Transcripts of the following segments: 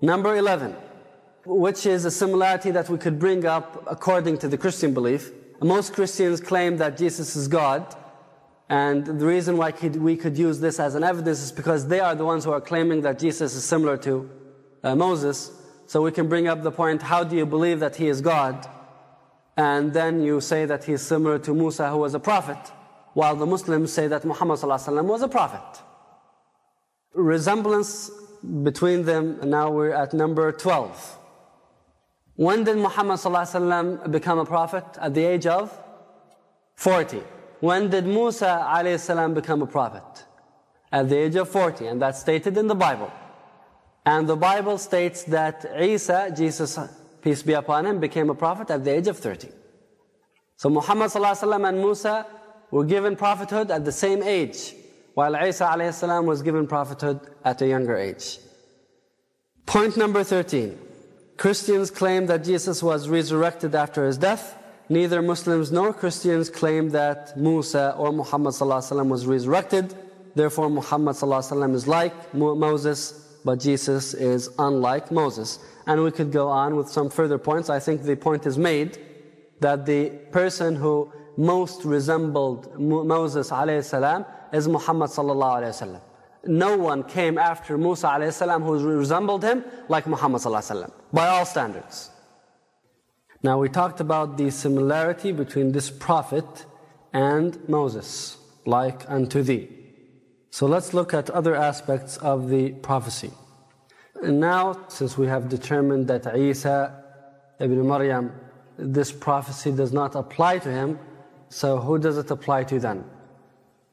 Number 11, which is a similarity that we could bring up according to the Christian belief. Most Christians claim that Jesus is God. And the reason why we could use this as an evidence is because they are the ones who are claiming that Jesus is similar to uh, Moses. So we can bring up the point, how do you believe that he is God? And then you say that he is similar to Musa who was a prophet, while the Muslims say that Muhammad was a prophet. Resemblance between them, now we're at number 12. When did Muhammad become a prophet? At the age of 40. When did Musa become a prophet? At the age of 40, and that's stated in the Bible. And the Bible states that Isa, Jesus, peace be upon him, became a prophet at the age of 30. So Muhammad and Musa were given prophethood at the same age, while Isa was given prophethood at a younger age. Point number 13. Christians claim that Jesus was resurrected after his death. Neither Muslims nor Christians claim that Musa or Muhammad was resurrected. Therefore, Muhammad is like Moses, but Jesus is unlike Moses. And we could go on with some further points. I think the point is made that the person who most resembled Moses salam is Muhammad No one came after Musa salam who resembled him like Muhammad by all standards. Now we talked about the similarity between this prophet and Moses, like unto thee. So let's look at other aspects of the prophecy. And now, since we have determined that Isa ibn Maryam, this prophecy does not apply to him, so who does it apply to then?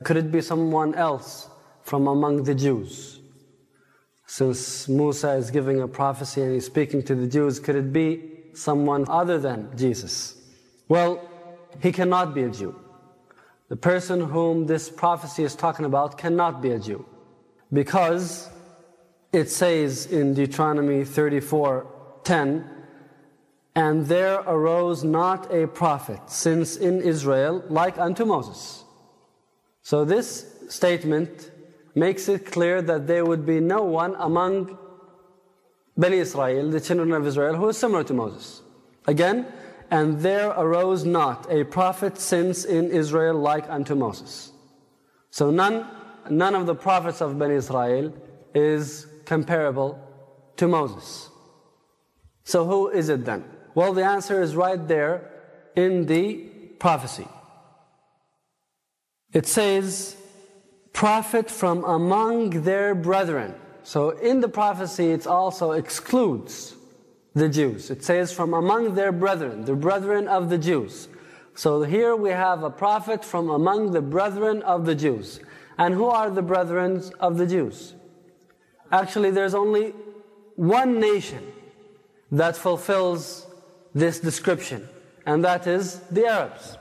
Could it be someone else from among the Jews? Since Musa is giving a prophecy and he's speaking to the Jews, could it be someone other than Jesus? Well, he cannot be a Jew. The person whom this prophecy is talking about cannot be a Jew. Because it says in Deuteronomy 34 10, and there arose not a prophet since in Israel like unto Moses. So this statement makes it clear that there would be no one among Bani Israel, the children of Israel, who is similar to Moses. Again, and there arose not a prophet since in Israel like unto Moses. So none, none of the prophets of Bani Israel is comparable to Moses. So who is it then? Well, the answer is right there in the prophecy. It says, prophet from among their brethren. So in the prophecy, it also excludes the Jews. It says from among their brethren, the brethren of the Jews. So here we have a prophet from among the brethren of the Jews. And who are the brethren of the Jews? Actually, there's only one nation that fulfills this description, and that is the Arabs.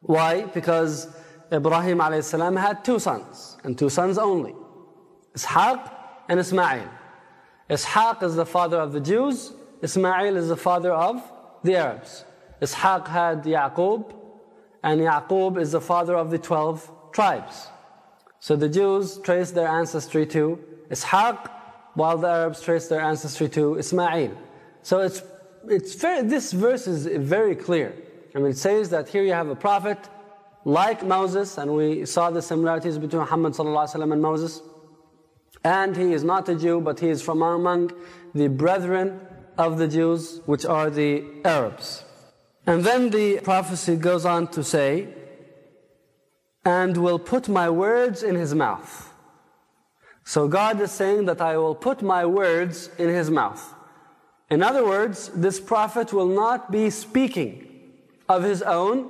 Why? Because Ibrahim had two sons, and two sons only. Ishaq and Ismail. Ishaq is the father of the Jews, Ismail is the father of the Arabs. Ishaq had Yaqub, and Yaqub is the father of the 12 tribes. So the Jews trace their ancestry to Ishaq, while the Arabs trace their ancestry to Ismail. So it's, it's very, this verse is very clear. I mean, it says that here you have a prophet like Moses, and we saw the similarities between Muhammad and Moses. And he is not a Jew, but he is from among the brethren of the Jews, which are the Arabs. And then the prophecy goes on to say, and will put my words in his mouth. So God is saying that I will put my words in his mouth. In other words, this prophet will not be speaking of his own,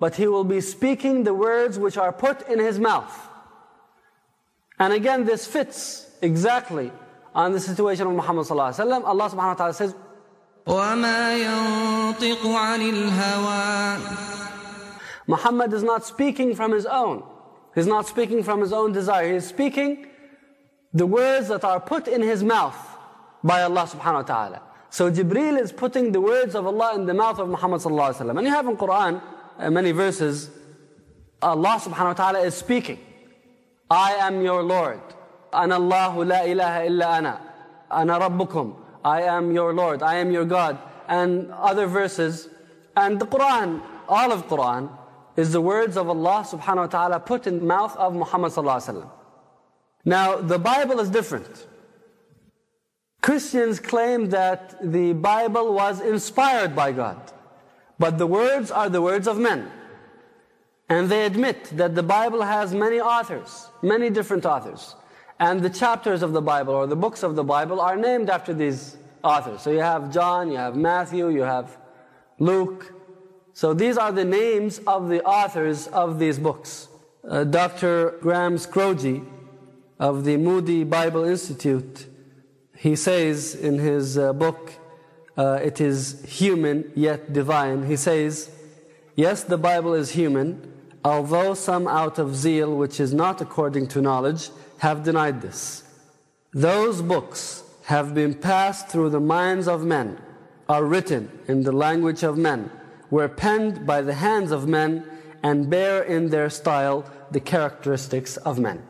but he will be speaking the words which are put in his mouth. And again, this fits exactly on the situation of Muhammad sallallahu alaihi wasallam. Allah subhanahu wa ta'ala says, وَمَا يَنطِقُ عَنِ الْهَوَىٰ Muhammad is not speaking from his own. He's not speaking from his own desire. He is speaking the words that are put in his mouth by Allah subhanahu wa ta'ala. So Jibreel is putting the words of Allah in the mouth of Muhammad sallallahu. And you have in Quran uh, many verses, Allah subhanahu wa ta'ala is speaking. I am your Lord. Ana Allahu la ilaha illa ana. Ana Rabbukum, I am your Lord, I am your God, and other verses. And the Quran, all of Quran, is the words of Allah subhanahu wa ta'ala put in the mouth of Muhammad sallallahu. Now, the Bible is different. Christians claim that the Bible was inspired by God, but the words are the words of men. And they admit that the Bible has many authors, many different authors. And the chapters of the Bible or the books of the Bible are named after these authors. So you have John, you have Matthew, you have Luke. So these are the names of the authors of these books. Uh, Dr. Graham Scroggie of the Moody Bible Institute, he says in his uh, book, uh, It is Human Yet Divine, he says, Yes, the Bible is human, although some out of zeal, which is not according to knowledge, have denied this. Those books have been passed through the minds of men, are written in the language of men, were penned by the hands of men, and bear in their style the characteristics of men.